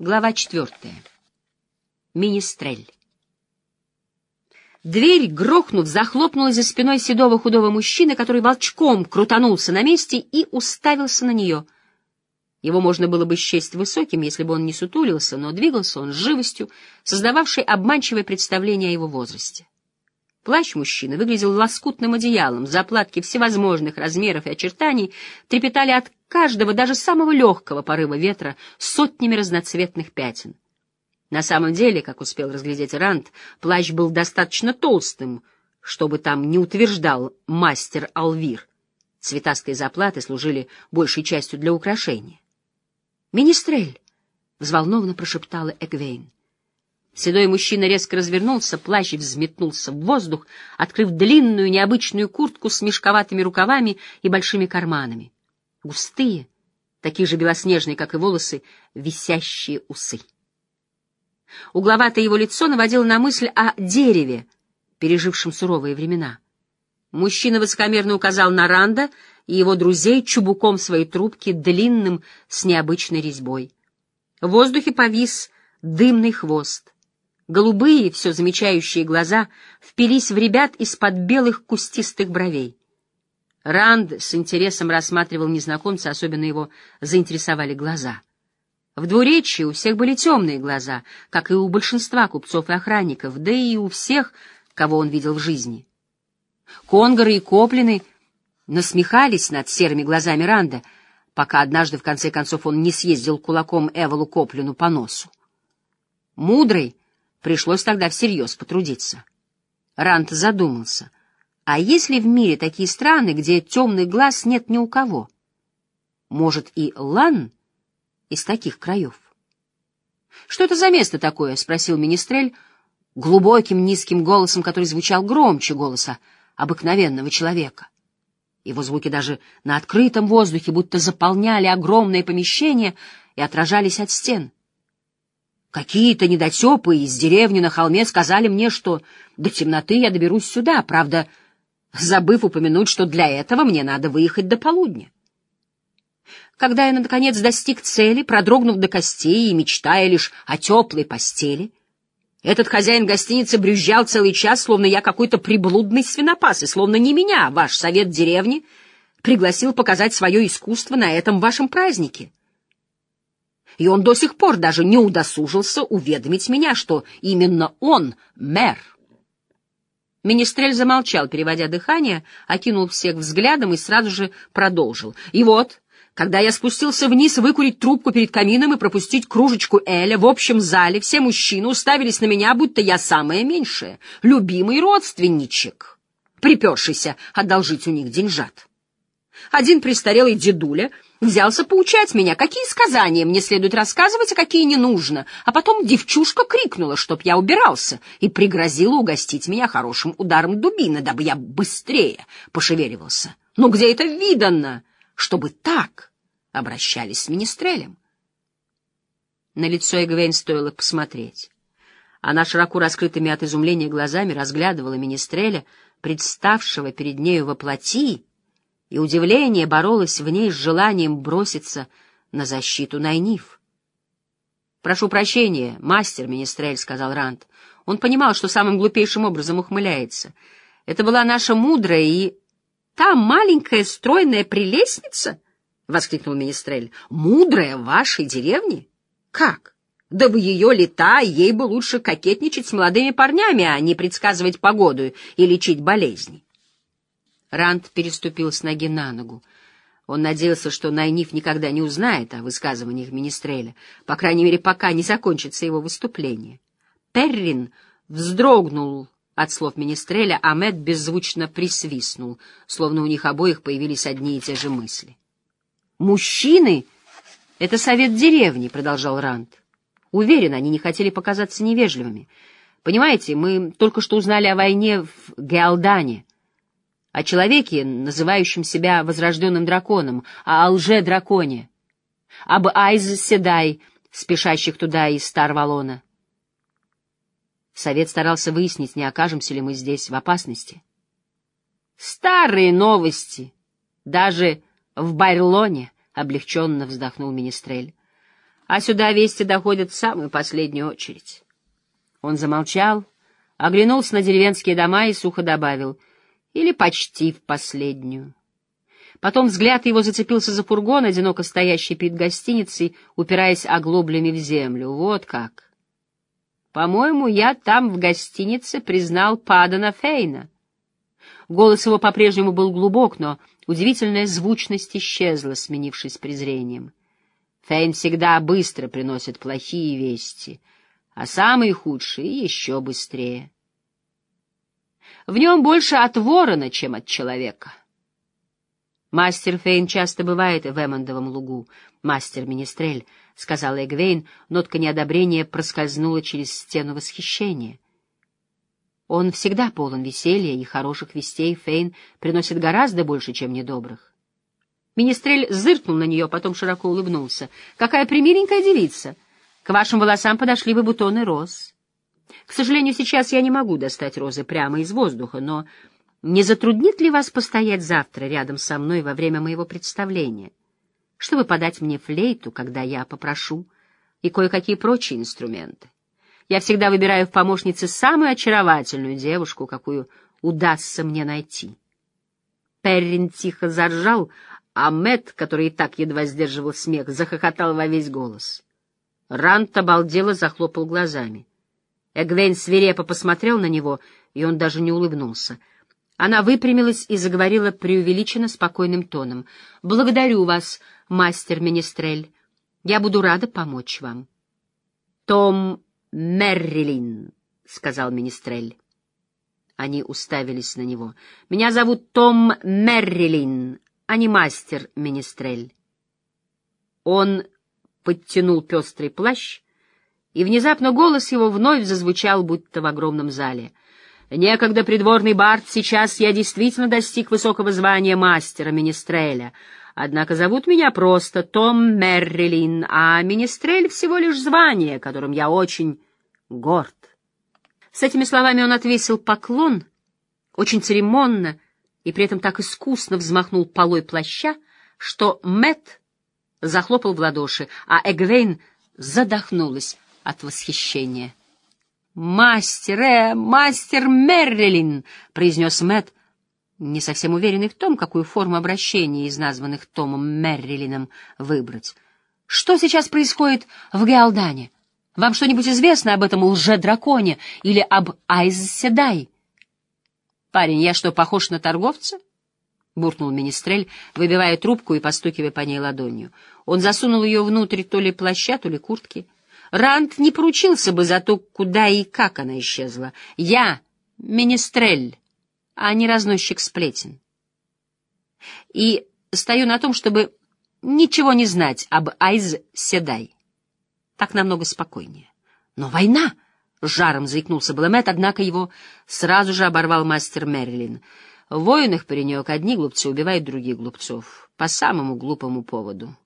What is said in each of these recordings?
Глава четвертая. Министрель. Дверь, грохнув, захлопнулась за спиной седого худого мужчины, который волчком крутанулся на месте и уставился на нее. Его можно было бы счесть высоким, если бы он не сутулился, но двигался он с живостью, создававшей обманчивое представление о его возрасте. Плащ мужчины выглядел лоскутным одеялом, заплатки всевозможных размеров и очертаний трепетали от каждого, даже самого легкого порыва ветра сотнями разноцветных пятен. На самом деле, как успел разглядеть Ранд, плащ был достаточно толстым, чтобы там не утверждал мастер Алвир. Цветастые заплаты служили большей частью для украшения. «Министрель!» — взволнованно прошептала Эгвейн. Седой мужчина резко развернулся, плащ взметнулся в воздух, открыв длинную необычную куртку с мешковатыми рукавами и большими карманами густые, такие же белоснежные, как и волосы, висящие усы. Угловатое его лицо наводило на мысль о дереве, пережившем суровые времена. Мужчина высокомерно указал на Ранда и его друзей чубуком своей трубки, длинным, с необычной резьбой. В воздухе повис дымный хвост. Голубые, все замечающие глаза впились в ребят из-под белых кустистых бровей. Ранд с интересом рассматривал незнакомца, особенно его заинтересовали глаза. В двуречии у всех были темные глаза, как и у большинства купцов и охранников, да и у всех, кого он видел в жизни. Конгоры и Коплины насмехались над серыми глазами Ранда, пока однажды в конце концов он не съездил кулаком Эволу Коплину по носу. Мудрый пришлось тогда всерьез потрудиться. Ранд задумался — а есть ли в мире такие страны, где темных глаз нет ни у кого? Может, и Лан из таких краев? — Что это за место такое? — спросил Министрель глубоким низким голосом, который звучал громче голоса обыкновенного человека. Его звуки даже на открытом воздухе будто заполняли огромное помещение и отражались от стен. Какие-то недотепы из деревни на холме сказали мне, что до темноты я доберусь сюда, правда, — забыв упомянуть, что для этого мне надо выехать до полудня. Когда я, наконец, достиг цели, продрогнув до костей и мечтая лишь о теплой постели, этот хозяин гостиницы брюзжал целый час, словно я какой-то приблудный свинопас, и словно не меня, ваш совет деревни, пригласил показать свое искусство на этом вашем празднике. И он до сих пор даже не удосужился уведомить меня, что именно он — мэр. Министрель замолчал, переводя дыхание, окинул всех взглядом и сразу же продолжил. И вот, когда я спустился вниз выкурить трубку перед камином и пропустить кружечку Эля, в общем зале все мужчины уставились на меня, будто я самое меньшее, любимый родственничек, припершийся одолжить у них деньжат. Один престарелый дедуля — взялся поучать меня, какие сказания мне следует рассказывать, а какие не нужно. А потом девчушка крикнула, чтоб я убирался, и пригрозила угостить меня хорошим ударом дубины, дабы я быстрее пошевеливался. Ну где это видано, чтобы так обращались с министрелем? На лицо Эгвейн стоило посмотреть. Она широко раскрытыми от изумления глазами разглядывала министреля, представшего перед нею во и удивление боролось в ней с желанием броситься на защиту Найниф. «Прошу прощения, мастер Министрель», — сказал Ранд. Он понимал, что самым глупейшим образом ухмыляется. «Это была наша мудрая и...» «Та маленькая стройная прелестница?» — воскликнул Министрель. «Мудрая в вашей деревне? Как? Да в ее лета ей бы лучше кокетничать с молодыми парнями, а не предсказывать погоду и лечить болезни». Ранд переступил с ноги на ногу. Он надеялся, что Найниф никогда не узнает о высказываниях Министреля, по крайней мере, пока не закончится его выступление. Перрин вздрогнул от слов Министреля, а Мэтт беззвучно присвистнул, словно у них обоих появились одни и те же мысли. «Мужчины — это совет деревни», — продолжал Ранд. «Уверен, они не хотели показаться невежливыми. Понимаете, мы только что узнали о войне в Геалдане» о человеке, называющем себя возрожденным драконом, о лже-драконе, об Айз Седай, спешащих туда из Старвалона. Совет старался выяснить, не окажемся ли мы здесь в опасности. «Старые новости! Даже в Байрлоне!» — облегченно вздохнул Министрель. а сюда вести доходят в самую последнюю очередь. Он замолчал, оглянулся на деревенские дома и сухо добавил, или почти в последнюю. Потом взгляд его зацепился за фургон, одиноко стоящий перед гостиницей, упираясь оглоблями в землю. Вот как. По-моему, я там, в гостинице, признал Падана Фейна. Голос его по-прежнему был глубок, но удивительная звучность исчезла, сменившись презрением. Фейн всегда быстро приносит плохие вести, а самые худшие — еще быстрее. В нем больше от ворона, чем от человека. «Мастер Фейн часто бывает в Эммондовом лугу, мастер-министрель», — сказала Эгвейн, нотка неодобрения проскользнула через стену восхищения. «Он всегда полон веселья, и хороших вестей Фейн приносит гораздо больше, чем недобрых». Министрель зыркнул на нее, потом широко улыбнулся. «Какая примиленькая девица! К вашим волосам подошли бы бутоны роз. К сожалению, сейчас я не могу достать розы прямо из воздуха, но не затруднит ли вас постоять завтра рядом со мной во время моего представления, чтобы подать мне флейту, когда я попрошу, и кое-какие прочие инструменты? Я всегда выбираю в помощнице самую очаровательную девушку, какую удастся мне найти. Перрин тихо заржал, а Мэтт, который и так едва сдерживал смех, захохотал во весь голос. Рант обалдело захлопал глазами. Эгвейн свирепо посмотрел на него, и он даже не улыбнулся — она выпрямилась и заговорила преувеличенно спокойным тоном. «Благодарю вас, мастер Министрель. Я буду рада помочь вам». «Том Меррилин», — сказал Министрель. Они уставились на него. «Меня зовут Том Меррилин, а не мастер Министрель». Он подтянул пестрый плащ, и внезапно голос его вновь зазвучал, будто в огромном зале — Некогда придворный бард, сейчас я действительно достиг высокого звания мастера Министреля. Однако зовут меня просто Том Меррилин, а Министрель всего лишь звание, которым я очень горд. С этими словами он отвесил поклон, очень церемонно, и при этом так искусно взмахнул полой плаща, что Мэт захлопал в ладоши, а Эгвейн задохнулась от восхищения. «Мастер, э, мастер Меррилин!» — произнес Мэт, не совсем уверенный в том, какую форму обращения из названных Томом Меррилином выбрать. «Что сейчас происходит в Геалдане? Вам что-нибудь известно об этом лже-драконе или об Айз-Седай?» «Парень, я что, похож на торговца?» — буркнул Министрель, выбивая трубку и постукивая по ней ладонью. Он засунул ее внутрь то ли плаща, то ли куртки. Ранд не поручился бы за то, куда и как она исчезла. Я — министрель, а не разносчик сплетен. И стою на том, чтобы ничего не знать об Айз Седай. Так намного спокойнее. Но война! — жаром заикнулся Блэмет, однако его сразу же оборвал мастер Мерлин. В войнах, паренек, одни глупцы убивают других глупцов. По самому глупому поводу.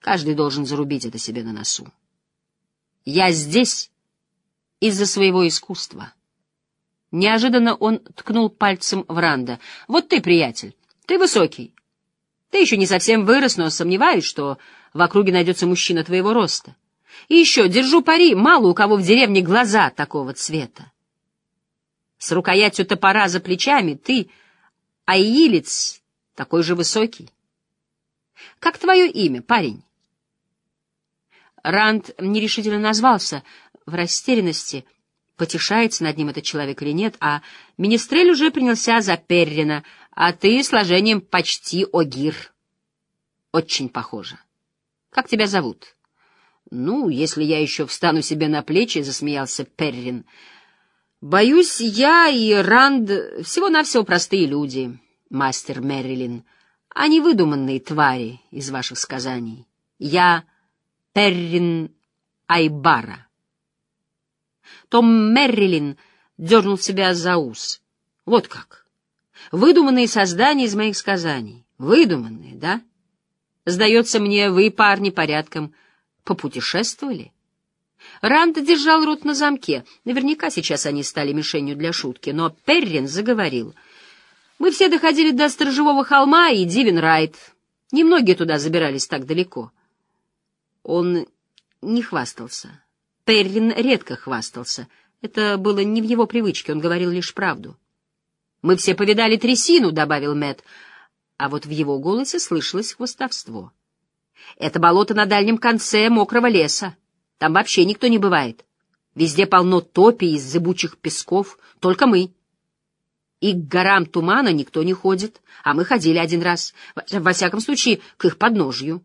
Каждый должен зарубить это себе на носу. Я здесь из-за своего искусства. Неожиданно он ткнул пальцем в Ранда. Вот ты, приятель, ты высокий. Ты еще не совсем вырос, но сомневаюсь, что в округе найдется мужчина твоего роста. И еще, держу пари, мало у кого в деревне глаза такого цвета. С рукоятью топора за плечами ты, аилец, такой же высокий. Как твое имя, парень? Ранд нерешительно назвался, в растерянности, потешается над ним этот человек или нет, а Министрель уже принялся за Перрина, а ты сложением почти Огир. Очень похоже. Как тебя зовут? Ну, если я еще встану себе на плечи, — засмеялся Перрин. Боюсь, я и Ранд всего-навсего простые люди, мастер Меррилин, а не выдуманные твари из ваших сказаний. Я... Перрин Айбара. Том Меррилин дернул себя за ус. Вот как. Выдуманные создания из моих сказаний. Выдуманные, да? Сдается мне, вы, парни, порядком попутешествовали? Ранд держал рот на замке. Наверняка сейчас они стали мишенью для шутки, но Перрин заговорил. Мы все доходили до Сторожевого холма и Дивен Райт. Немногие туда забирались так далеко. Он не хвастался. Перрин редко хвастался. Это было не в его привычке, он говорил лишь правду. «Мы все повидали трясину», — добавил Мэт, а вот в его голосе слышалось хвостовство. «Это болото на дальнем конце мокрого леса. Там вообще никто не бывает. Везде полно топи из зыбучих песков, только мы. И к горам тумана никто не ходит, а мы ходили один раз, во всяком случае, к их подножью».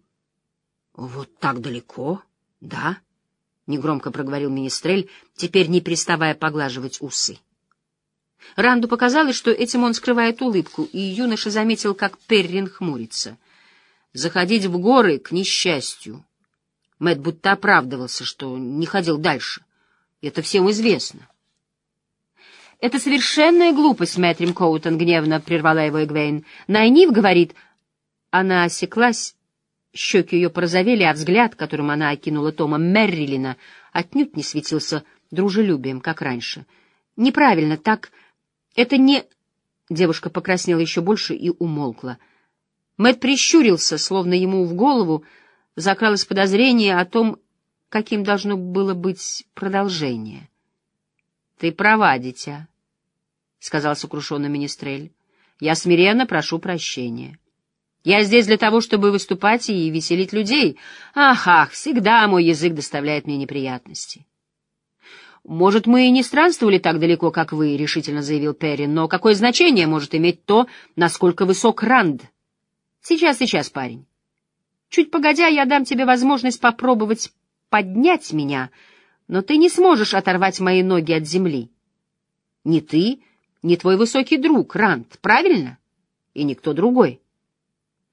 «Вот так далеко, да?» — негромко проговорил Министрель, теперь не переставая поглаживать усы. Ранду показалось, что этим он скрывает улыбку, и юноша заметил, как Перрин хмурится. Заходить в горы к несчастью. Мэт будто оправдывался, что не ходил дальше. Это всем известно. «Это совершенная глупость, Мэтрим Коутон», — гневно прервала его Эгвейн. «Найнив говорит...» Она осеклась, щеки ее порозовели, а взгляд, которым она окинула Тома Меррилина, отнюдь не светился дружелюбием, как раньше. «Неправильно, так...» Это не... Девушка покраснела еще больше и умолкла. Мэт прищурился, словно ему в голову закралось подозрение о том, каким должно было быть продолжение. — Ты права, дитя, — сказал сокрушенно Министрель. — Я смиренно прошу прощения. Я здесь для того, чтобы выступать и веселить людей. Ах, ах, всегда мой язык доставляет мне неприятности. «Может, мы и не странствовали так далеко, как вы», — решительно заявил Перри, «но какое значение может иметь то, насколько высок Ранд?» «Сейчас, сейчас, парень. Чуть погодя, я дам тебе возможность попробовать поднять меня, но ты не сможешь оторвать мои ноги от земли. Ни ты, ни твой высокий друг, Ранд, правильно? И никто другой.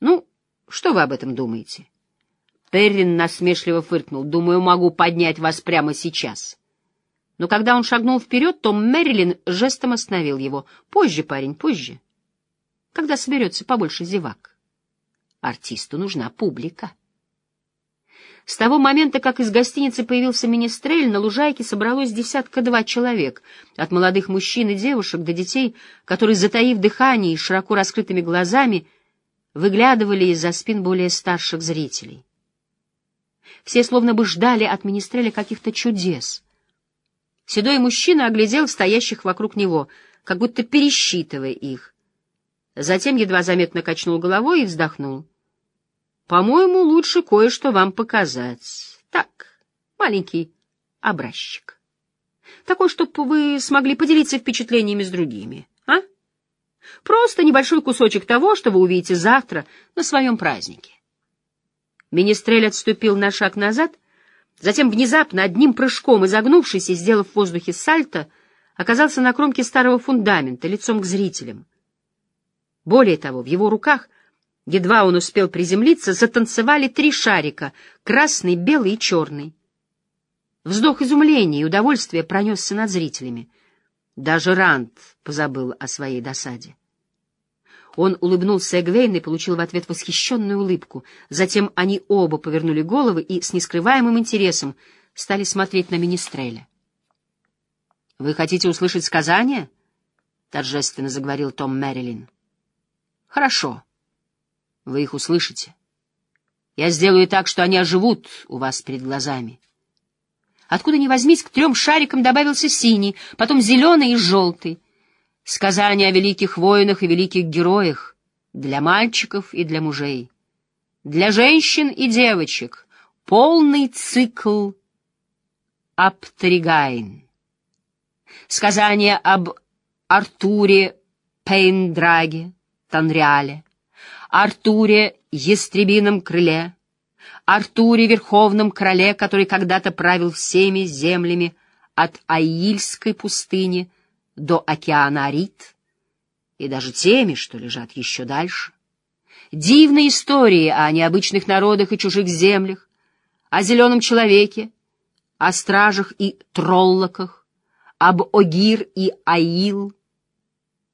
Ну, что вы об этом думаете?» Перрин насмешливо фыркнул. «Думаю, могу поднять вас прямо сейчас». Но когда он шагнул вперед, то Мэрилин жестом остановил его. «Позже, парень, позже. Когда соберется побольше зевак. Артисту нужна публика». С того момента, как из гостиницы появился министрель, на лужайке собралось десятка-два человек, от молодых мужчин и девушек до детей, которые, затаив дыхание и широко раскрытыми глазами, выглядывали из-за спин более старших зрителей. Все словно бы ждали от министреля каких-то чудес — Седой мужчина оглядел стоящих вокруг него, как будто пересчитывая их. Затем едва заметно качнул головой и вздохнул. «По-моему, лучше кое-что вам показать. Так, маленький образчик. Такой, чтобы вы смогли поделиться впечатлениями с другими? Просто небольшой кусочек того, что вы увидите завтра на своем празднике». Министрель отступил на шаг назад — Затем, внезапно, одним прыжком изогнувшись и сделав в воздухе сальто, оказался на кромке старого фундамента, лицом к зрителям. Более того, в его руках, едва он успел приземлиться, затанцевали три шарика — красный, белый и черный. Вздох изумления и удовольствия пронесся над зрителями. Даже Ранд позабыл о своей досаде. Он улыбнулся Эгвейн и получил в ответ восхищенную улыбку. Затем они оба повернули головы и с нескрываемым интересом стали смотреть на Министреля. — Вы хотите услышать сказание? — торжественно заговорил Том Мэрилин. — Хорошо. Вы их услышите. Я сделаю так, что они оживут у вас перед глазами. Откуда ни возьмись, к трем шарикам добавился синий, потом зеленый и желтый — Сказания о великих воинах и великих героях для мальчиков и для мужей, для женщин и девочек, полный цикл Аптригайн. Сказания об Артуре Пейндраге, Танриале, Артуре Ястребином крыле, Артуре Верховном Короле, который когда-то правил всеми землями от Аильской пустыни до океана Арит и даже теми, что лежат еще дальше. Дивные истории о необычных народах и чужих землях, о зеленом человеке, о стражах и троллоках, об Огир и Аил,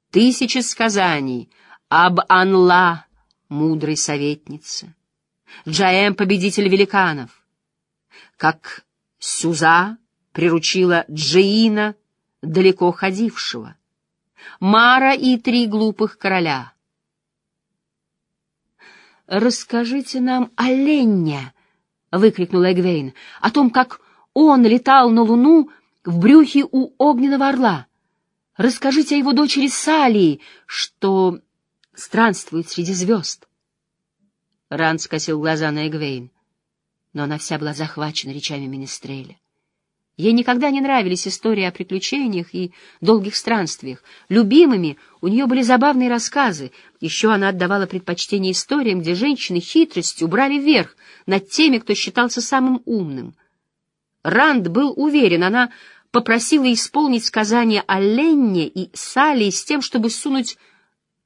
тысячи сказаний об Анла, мудрой советнице, Джаэм, победитель великанов, как Сюза приручила Джеина далеко ходившего. Мара и три глупых короля. «Расскажите нам о Ленне», — выкрикнула Эгвейн, — «о том, как он летал на луну в брюхе у огненного орла. Расскажите о его дочери Салии, что странствует среди звезд». Ранд скосил глаза на Эгвейн, но она вся была захвачена речами Министреля. Ей никогда не нравились истории о приключениях и долгих странствиях. Любимыми у нее были забавные рассказы. Еще она отдавала предпочтение историям, где женщины хитростью брали верх над теми, кто считался самым умным. Ранд был уверен, она попросила исполнить сказание о Ленне и Салли с тем, чтобы сунуть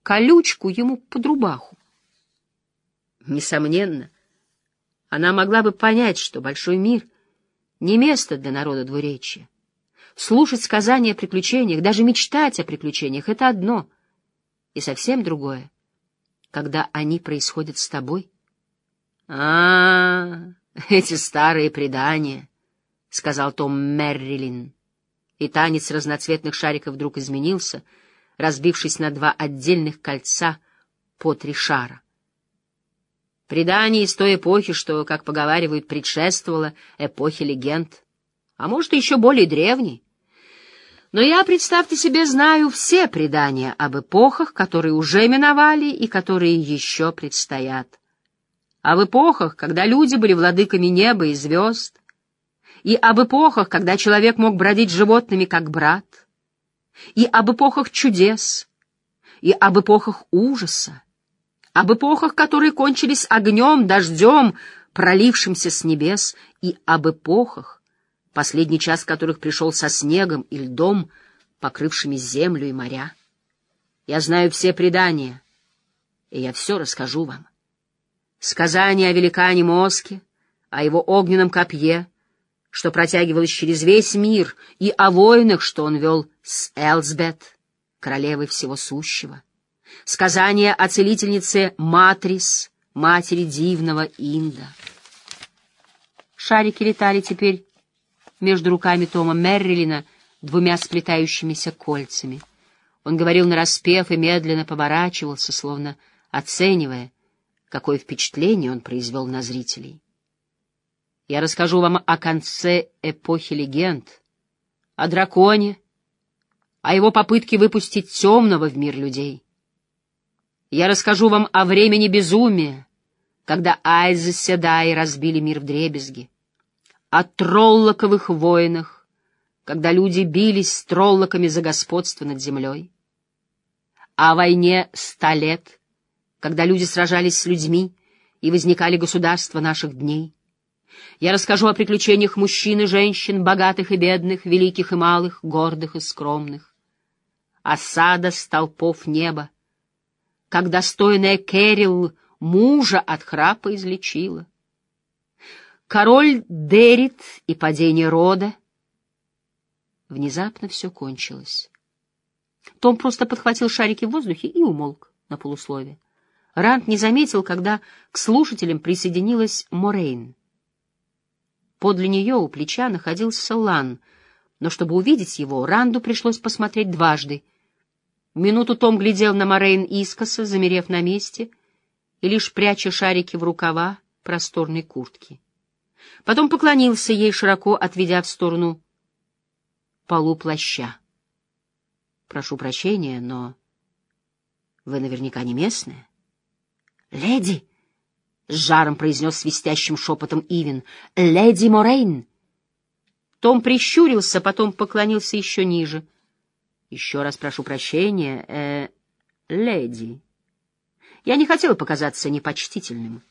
колючку ему под рубаху. Несомненно, она могла бы понять, что большой мир — не место для народа двуречья. Слушать сказания о приключениях, даже мечтать о приключениях — это одно, и совсем другое, когда они происходят с тобой. А, эти старые предания, — сказал Том Меррилин. И танец разноцветных шариков вдруг изменился, разбившись на два отдельных кольца по три шара. Предание из той эпохи, что, как поговаривают, предшествовало эпохе легенд, а может, еще более древней. Но я, представьте себе, знаю все предания об эпохах, которые уже миновали и которые еще предстоят. Об эпохах, когда люди были владыками неба и звезд, и об эпохах, когда человек мог бродить животными, как брат, и об эпохах чудес, и об эпохах ужаса, об эпохах, которые кончились огнем, дождем, пролившимся с небес, и об эпохах, последний час которых пришел со снегом и льдом, покрывшими землю и моря. Я знаю все предания, и я все расскажу вам. Сказания о великане Моске, о его огненном копье, что протягивалось через весь мир, и о войнах, что он вел с Элсбет, королевой всего сущего сказание о целительнице Матрис, матери дивного Инда. Шарики летали теперь между руками Тома Меррилина двумя сплетающимися кольцами. Он говорил нараспев и медленно поворачивался, словно оценивая, какое впечатление он произвел на зрителей. Я расскажу вам о конце эпохи легенд, о драконе, о его попытке выпустить темного в мир людей — я расскажу вам о времени безумия, когда Айз Седай разбили мир в дребезги, о троллоковых войнах, когда люди бились с троллоками за господство над землей, о войне ста лет, когда люди сражались с людьми и возникали государства наших дней. Я расскажу о приключениях мужчин и женщин, богатых и бедных, великих и малых, гордых и скромных. Осада столпов неба, как достойная Кэрил мужа от храпа излечила. Король Дерит и падение рода. Внезапно все кончилось. Том просто подхватил шарики в воздухе и умолк на полуслове. Ранд не заметил, когда к слушателям присоединилась Морейн. Подле нее у плеча находился Лан, но чтобы увидеть его, Ранду пришлось посмотреть дважды — Минуту Том глядел на Морейн искоса, замерев на месте и лишь пряча шарики в рукава просторной куртки. Потом поклонился ей, широко отведя в сторону полу плаща. — Прошу прощения, но вы наверняка не местная. — Леди! — с жаром произнес свистящим шепотом Ивин. — Леди Морейн! Том прищурился, потом поклонился еще ниже — еще раз прошу прощения, э, леди. Я не хотела показаться непочтительным.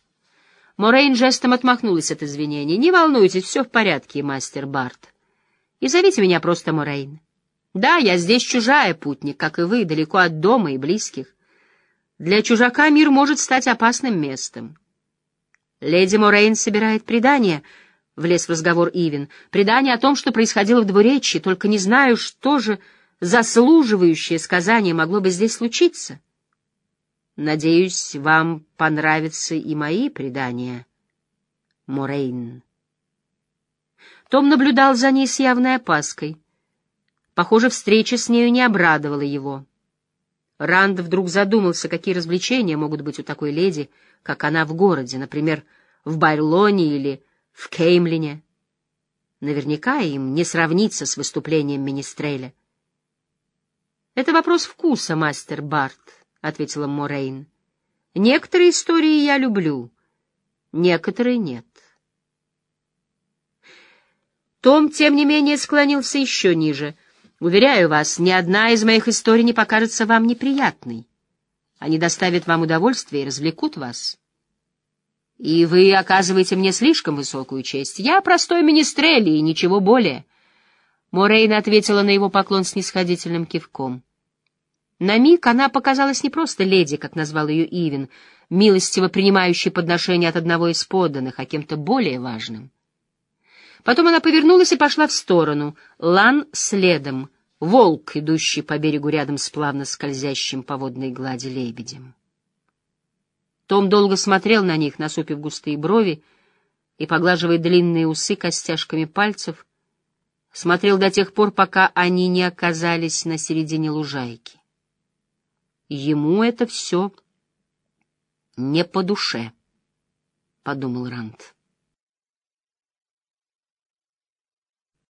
Морейн жестом отмахнулась от извинений. Не волнуйтесь, все в порядке, мастер Барт. И зовите меня просто Морейн. Да, я здесь чужая, путник, как и вы, далеко от дома и близких. Для чужака мир может стать опасным местом. Леди Морейн собирает предание, — влез в разговор Ивин. Предание о том, что происходило в двуречье, только не знаю, что же заслуживающее сказание могло бы здесь случиться. Надеюсь, вам понравятся и мои предания, Морейн. Том наблюдал за ней с явной опаской. Похоже, встреча с нею не обрадовала его. Ранд вдруг задумался, какие развлечения могут быть у такой леди, как она в городе, например, в Байрлоне или в Кеймлине. Наверняка им не сравнится с выступлением Министреля. «Это вопрос вкуса, мастер Барт», — ответила Морейн. «Некоторые истории я люблю, некоторые нет». Том, тем не менее, склонился еще ниже. «Уверяю вас, ни одна из моих историй не покажется вам неприятной. Они доставят вам удовольствие и развлекут вас. И вы оказываете мне слишком высокую честь. Я простой министрель и ничего более». Морейн ответила на его поклон снисходительным кивком. На миг она показалась не просто леди, как назвал ее Ивен, милостиво принимающей подношение от одного из подданных, а кем-то более важным. Потом она повернулась и пошла в сторону, Лан следом, волк, идущий по берегу рядом с плавно скользящим по водной глади лебедем. Том долго смотрел на них, насупив густые брови и поглаживая длинные усы костяшками пальцев, смотрел до тех пор, пока они не оказались на середине лужайки. Ему это все не по душе, — подумал Рант.